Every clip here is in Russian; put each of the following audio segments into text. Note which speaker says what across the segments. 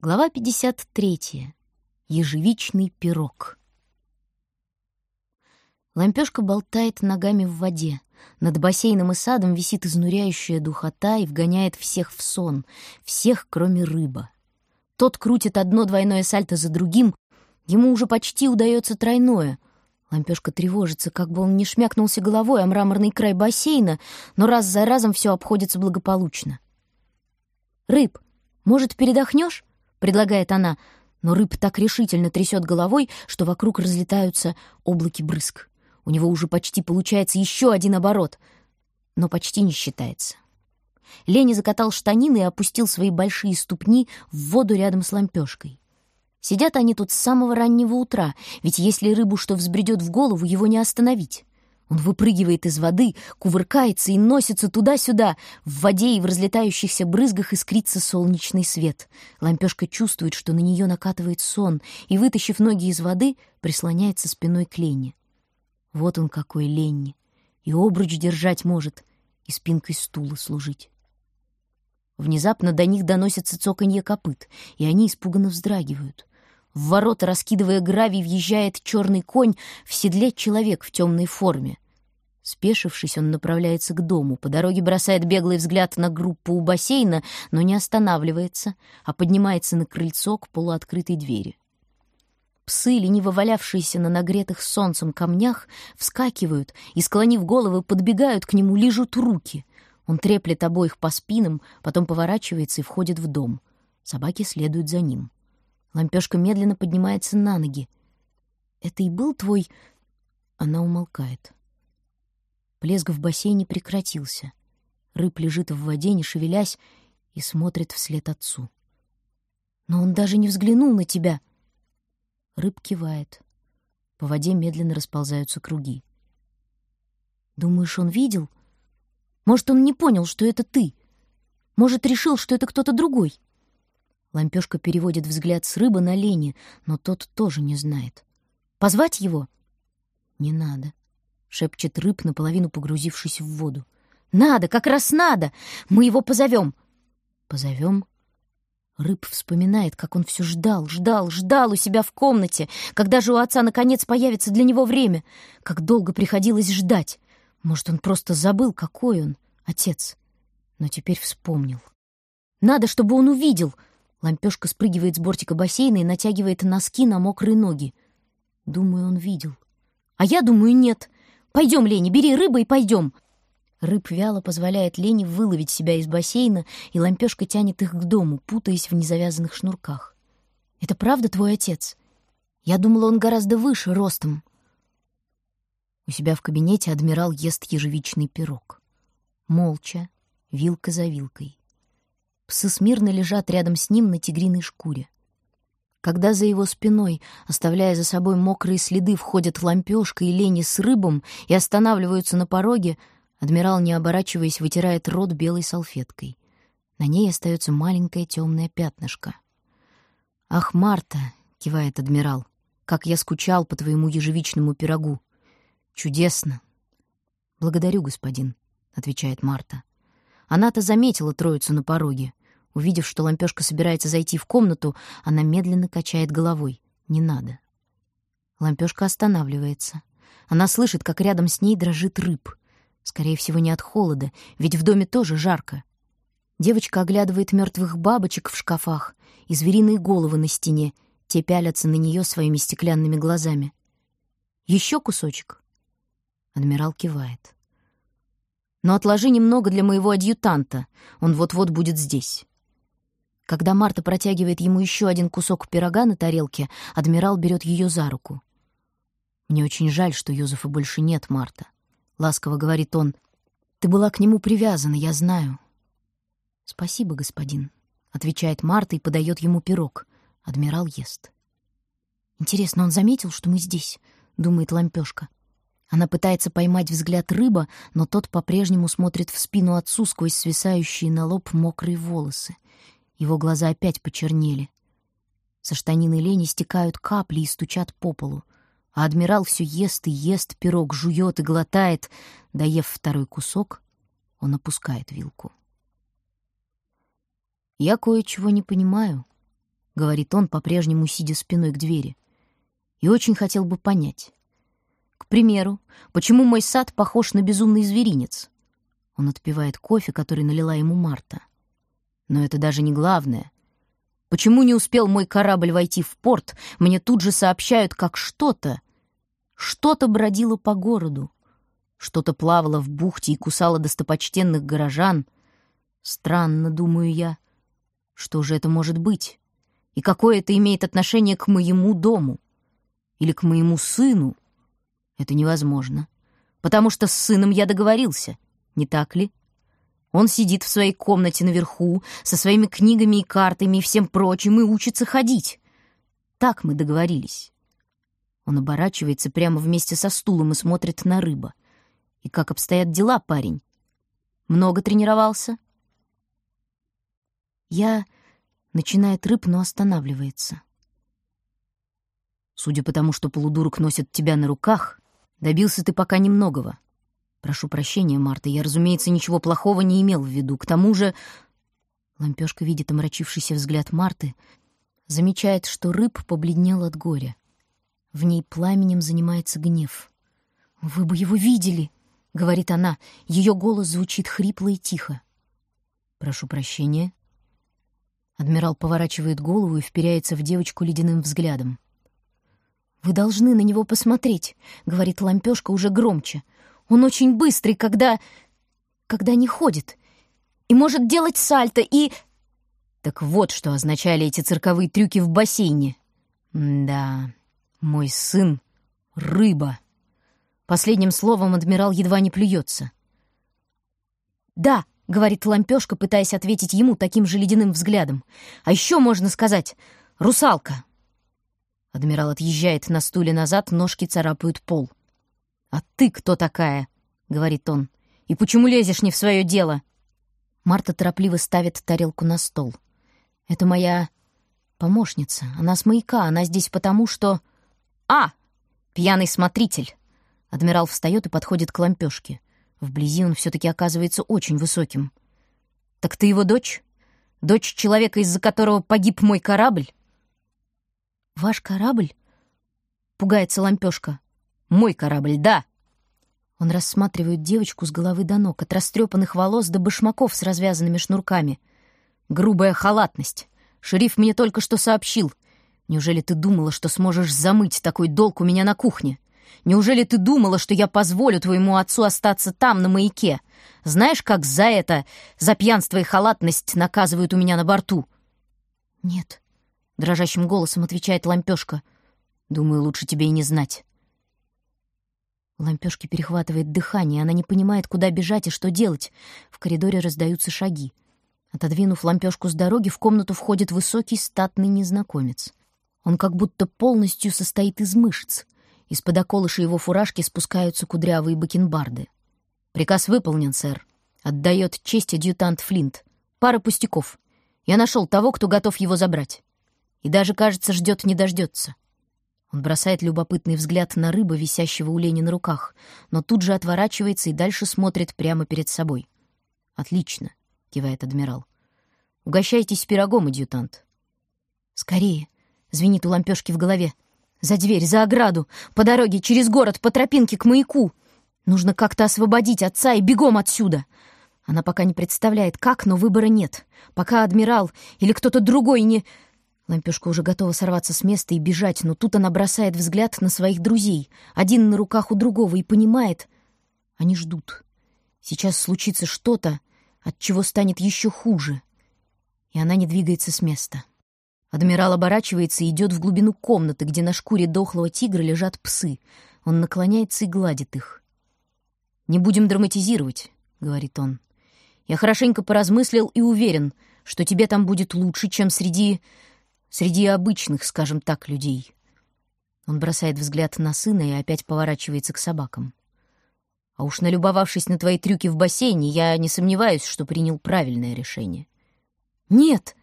Speaker 1: Глава 53. Ежевичный пирог. Лампёшка болтает ногами в воде. Над бассейном и садом висит изнуряющая духота и вгоняет всех в сон, всех, кроме рыба. Тот крутит одно двойное сальто за другим, ему уже почти удается тройное. Лампёшка тревожится, как бы он не шмякнулся головой о мраморный край бассейна, но раз за разом все обходится благополучно. «Рыб, может, передохнешь?» — предлагает она, но рыб так решительно трясет головой, что вокруг разлетаются облаки брызг. У него уже почти получается еще один оборот, но почти не считается. Лени закатал штанины и опустил свои большие ступни в воду рядом с лампешкой. Сидят они тут с самого раннего утра, ведь если рыбу что взбредет в голову, его не остановить. Он выпрыгивает из воды, кувыркается и носится туда-сюда. В воде и в разлетающихся брызгах искрится солнечный свет. Лампешка чувствует, что на нее накатывает сон, и, вытащив ноги из воды, прислоняется спиной к Лене. Вот он какой Ленни. И обруч держать может, и спинкой стула служить. Внезапно до них доносится цоканье копыт, и они испуганно вздрагивают. В ворота, раскидывая гравий, въезжает черный конь, в седле человек в темной форме. Спешившись, он направляется к дому, по дороге бросает беглый взгляд на группу у бассейна, но не останавливается, а поднимается на крыльцо к полуоткрытой двери. Псы, лениво валявшиеся на нагретых солнцем камнях, вскакивают и, склонив головы, подбегают к нему, лижут руки. Он треплет обоих по спинам, потом поворачивается и входит в дом. Собаки следуют за ним. Лампёшка медленно поднимается на ноги. «Это и был твой...» Она умолкает. Плеск в бассейне прекратился. Рыб лежит в воде, не шевелясь, и смотрит вслед отцу. «Но он даже не взглянул на тебя!» Рыб кивает. По воде медленно расползаются круги. «Думаешь, он видел? Может, он не понял, что это ты? Может, решил, что это кто-то другой?» Лампёшка переводит взгляд с рыбы на Лени, но тот тоже не знает. «Позвать его?» «Не надо», — шепчет рыб, наполовину погрузившись в воду. «Надо, как раз надо! Мы его позовем!» «Позовем?» Рыб вспоминает, как он все ждал, ждал, ждал у себя в комнате, когда же у отца наконец появится для него время, как долго приходилось ждать. Может, он просто забыл, какой он, отец, но теперь вспомнил. «Надо, чтобы он увидел!» Лампёшка спрыгивает с бортика бассейна и натягивает носки на мокрые ноги. Думаю, он видел. А я думаю, нет. Пойдем, Лени, бери рыбу и пойдем. Рыб вяло позволяет Лене выловить себя из бассейна, и лампёшка тянет их к дому, путаясь в незавязанных шнурках. «Это правда твой отец? Я думала, он гораздо выше ростом». У себя в кабинете адмирал ест ежевичный пирог. Молча, вилка за вилкой. Псы смирно лежат рядом с ним на тигриной шкуре. Когда за его спиной, оставляя за собой мокрые следы, входят лампёшка и лени с рыбом и останавливаются на пороге, адмирал, не оборачиваясь, вытирает рот белой салфеткой. На ней остается маленькое темное пятнышко. «Ах, Марта!» — кивает адмирал. «Как я скучал по твоему ежевичному пирогу! Чудесно!» «Благодарю, господин», — отвечает Марта. Она-то заметила троицу на пороге. Увидев, что лампёшка собирается зайти в комнату, она медленно качает головой. «Не надо». Лампёшка останавливается. Она слышит, как рядом с ней дрожит рыб. Скорее всего, не от холода, ведь в доме тоже жарко. Девочка оглядывает мертвых бабочек в шкафах и звериные головы на стене. Те пялятся на нее своими стеклянными глазами. Еще кусочек?» Адмирал кивает. Но отложи немного для моего адъютанта. Он вот-вот будет здесь. Когда Марта протягивает ему еще один кусок пирога на тарелке, адмирал берет ее за руку. «Мне очень жаль, что Юзефа больше нет, Марта», — ласково говорит он. «Ты была к нему привязана, я знаю». «Спасибо, господин», — отвечает Марта и подает ему пирог. Адмирал ест. «Интересно, он заметил, что мы здесь?» — думает Лампешка. Она пытается поймать взгляд рыба, но тот по-прежнему смотрит в спину отцу сквозь свисающие на лоб мокрые волосы. Его глаза опять почернели. Со штанины Лени стекают капли и стучат по полу. А адмирал все ест и ест пирог, жует и глотает. Доев второй кусок, он опускает вилку. «Я кое-чего не понимаю», — говорит он, по-прежнему сидя спиной к двери. И очень хотел бы понять. К примеру, почему мой сад похож на безумный зверинец? Он отпивает кофе, который налила ему Марта. Но это даже не главное. Почему не успел мой корабль войти в порт, мне тут же сообщают, как что-то, что-то бродило по городу, что-то плавало в бухте и кусало достопочтенных горожан. Странно, думаю я. Что же это может быть? И какое это имеет отношение к моему дому? Или к моему сыну? Это невозможно. Потому что с сыном я договорился, не так ли? Он сидит в своей комнате наверху со своими книгами и картами и всем прочим и учится ходить. Так мы договорились. Он оборачивается прямо вместе со стулом и смотрит на рыба. И как обстоят дела, парень? Много тренировался? Я... Начинает рыб, но останавливается. Судя по тому, что полудурок носит тебя на руках, добился ты пока немногого. Прошу прощения, Марта, я, разумеется, ничего плохого не имел в виду. К тому же... Лампёшка видит омрачившийся взгляд Марты, замечает, что рыб побледнел от горя. В ней пламенем занимается гнев. «Вы бы его видели!» — говорит она. Ее голос звучит хрипло и тихо. «Прошу прощения». Адмирал поворачивает голову и вперяется в девочку ледяным взглядом. «Вы должны на него посмотреть», — говорит лампёшка уже громче. Он очень быстрый, когда... когда не ходит. И может делать сальто, и... Так вот, что означали эти цирковые трюки в бассейне. Да, мой сын — рыба. Последним словом адмирал едва не плюется. «Да», — говорит лампёшка, пытаясь ответить ему таким же ледяным взглядом. «А еще можно сказать «русалка». Адмирал отъезжает на стуле назад, ножки царапают пол. «А ты кто такая?» — говорит он. «И почему лезешь не в свое дело?» Марта торопливо ставит тарелку на стол. «Это моя помощница. Она с маяка. Она здесь потому, что...» «А! Пьяный смотритель!» Адмирал встает и подходит к лампёшке. Вблизи он все-таки оказывается очень высоким. «Так ты его дочь? Дочь человека, из-за которого погиб мой корабль?» «Ваш корабль?» — пугается лампёшка. Мой корабль, да!» Он рассматривает девочку с головы до ног, от растрепанных волос до башмаков с развязанными шнурками. «Грубая халатность. Шериф мне только что сообщил. Неужели ты думала, что сможешь замыть такой долг у меня на кухне? Неужели ты думала, что я позволю твоему отцу остаться там, на маяке? Знаешь, как за это, за пьянство и халатность наказывают у меня на борту?» «Нет», — дрожащим голосом отвечает лампёшка. «Думаю, лучше тебе и не знать». Лампёшки перехватывает дыхание, она не понимает, куда бежать и что делать. В коридоре раздаются шаги. Отодвинув лампёшку с дороги, в комнату входит высокий статный незнакомец. Он как будто полностью состоит из мышц. Из-под околыша его фуражки спускаются кудрявые бакенбарды. «Приказ выполнен, сэр», — отдает честь адъютант Флинт. «Пара пустяков. Я нашел того, кто готов его забрать. И даже, кажется, ждет не дождется. Он бросает любопытный взгляд на рыбу, висящего у Лени на руках, но тут же отворачивается и дальше смотрит прямо перед собой. «Отлично», — кивает адмирал. «Угощайтесь пирогом, адъютант». «Скорее», — звенит у лампёшки в голове. «За дверь, за ограду, по дороге, через город, по тропинке к маяку. Нужно как-то освободить отца и бегом отсюда». Она пока не представляет, как, но выбора нет. Пока адмирал или кто-то другой не... Лампешка уже готова сорваться с места и бежать, но тут она бросает взгляд на своих друзей, один на руках у другого, и понимает, они ждут. Сейчас случится что-то, от чего станет еще хуже. И она не двигается с места. Адмирал оборачивается и идет в глубину комнаты, где на шкуре дохлого тигра лежат псы. Он наклоняется и гладит их. «Не будем драматизировать», — говорит он. «Я хорошенько поразмыслил и уверен, что тебе там будет лучше, чем среди Среди обычных, скажем так, людей. Он бросает взгляд на сына и опять поворачивается к собакам. А уж налюбовавшись на твои трюки в бассейне, я не сомневаюсь, что принял правильное решение. «Нет!»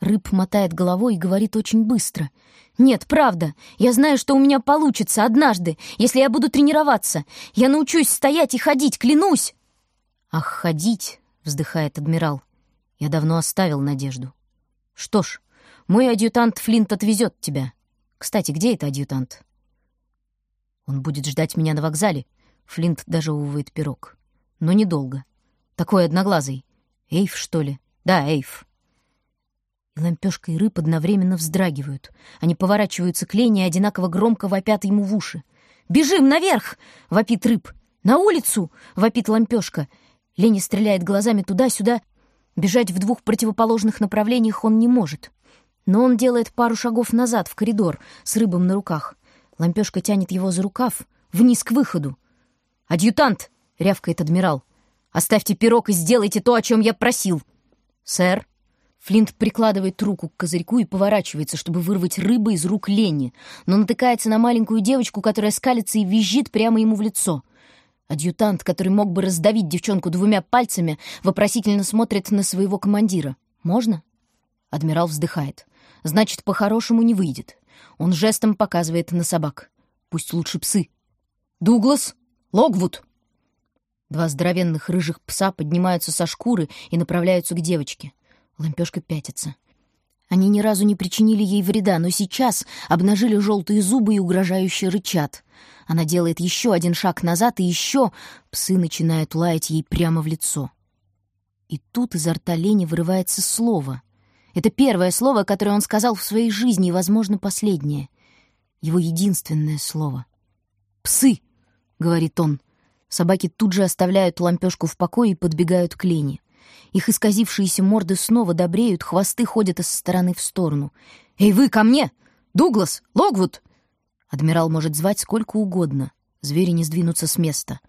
Speaker 1: Рыб мотает головой и говорит очень быстро. «Нет, правда. Я знаю, что у меня получится однажды, если я буду тренироваться. Я научусь стоять и ходить, клянусь!» «Ах, ходить!» — вздыхает адмирал. «Я давно оставил надежду. Что ж, Мой адъютант Флинт отвезет тебя. Кстати, где это адъютант? Он будет ждать меня на вокзале. Флинт дожевывает пирог. Но недолго. Такой одноглазый. Эйв, что ли? Да, Эйв. И лампёшка и рыб одновременно вздрагивают. Они поворачиваются к Лене и одинаково громко вопят ему в уши. «Бежим наверх!» — вопит рыб. «На улицу!» — вопит лампёшка. Леня стреляет глазами туда-сюда. Бежать в двух противоположных направлениях он не может. Но он делает пару шагов назад, в коридор, с рыбом на руках. Лампёшка тянет его за рукав, вниз к выходу. «Адъютант!» — рявкает адмирал. «Оставьте пирог и сделайте то, о чем я просил!» «Сэр!» Флинт прикладывает руку к козырьку и поворачивается, чтобы вырвать рыбы из рук Ленни, но натыкается на маленькую девочку, которая скалится и визжит прямо ему в лицо. Адъютант, который мог бы раздавить девчонку двумя пальцами, вопросительно смотрит на своего командира. «Можно?» Адмирал вздыхает. «Значит, по-хорошему не выйдет». Он жестом показывает на собак. «Пусть лучше псы». «Дуглас! Логвуд!» Два здоровенных рыжих пса поднимаются со шкуры и направляются к девочке. Лампёшка пятится. Они ни разу не причинили ей вреда, но сейчас обнажили желтые зубы и угрожающе рычат. Она делает еще один шаг назад, и еще псы начинают лаять ей прямо в лицо. И тут изо рта Лени вырывается слово. Это первое слово, которое он сказал в своей жизни, и, возможно, последнее. Его единственное слово. «Псы!» — говорит он. Собаки тут же оставляют лампёшку в покое и подбегают к Лене. Их исказившиеся морды снова добреют, хвосты ходят из стороны в сторону. «Эй, вы, ко мне! Дуглас! Логвуд!» Адмирал может звать сколько угодно. Звери не сдвинутся с места.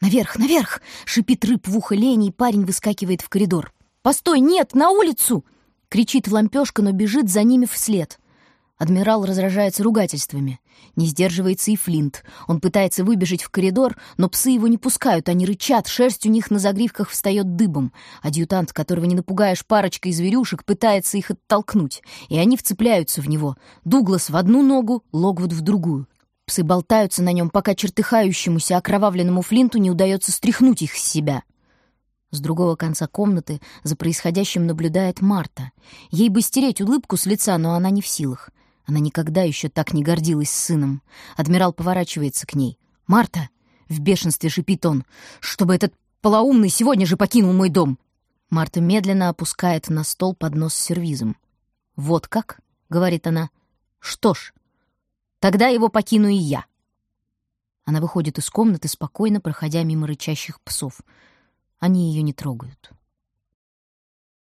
Speaker 1: «Наверх, наверх!» — шипит рыб в ухо Лени, и парень выскакивает в коридор. «Постой, нет, на улицу!» — кричит в лампёшка, но бежит за ними вслед. Адмирал разражается ругательствами. Не сдерживается и Флинт. Он пытается выбежать в коридор, но псы его не пускают, они рычат, шерсть у них на загривках встает дыбом. Адъютант, которого не напугаешь парочкой зверюшек, пытается их оттолкнуть, и они вцепляются в него. Дуглас в одну ногу, Логвуд в другую. Псы болтаются на нем, пока чертыхающемуся окровавленному Флинту не удается стряхнуть их с себя. С другого конца комнаты за происходящим наблюдает Марта. Ей бы стереть улыбку с лица, но она не в силах. Она никогда еще так не гордилась сыном. Адмирал поворачивается к ней. «Марта!» — в бешенстве шипит он. «Чтобы этот полоумный сегодня же покинул мой дом!» Марта медленно опускает на стол поднос с сервизом. «Вот как?» — говорит она. «Что ж, тогда его покину и я». Она выходит из комнаты, спокойно проходя мимо рычащих псов. Они ее не трогают.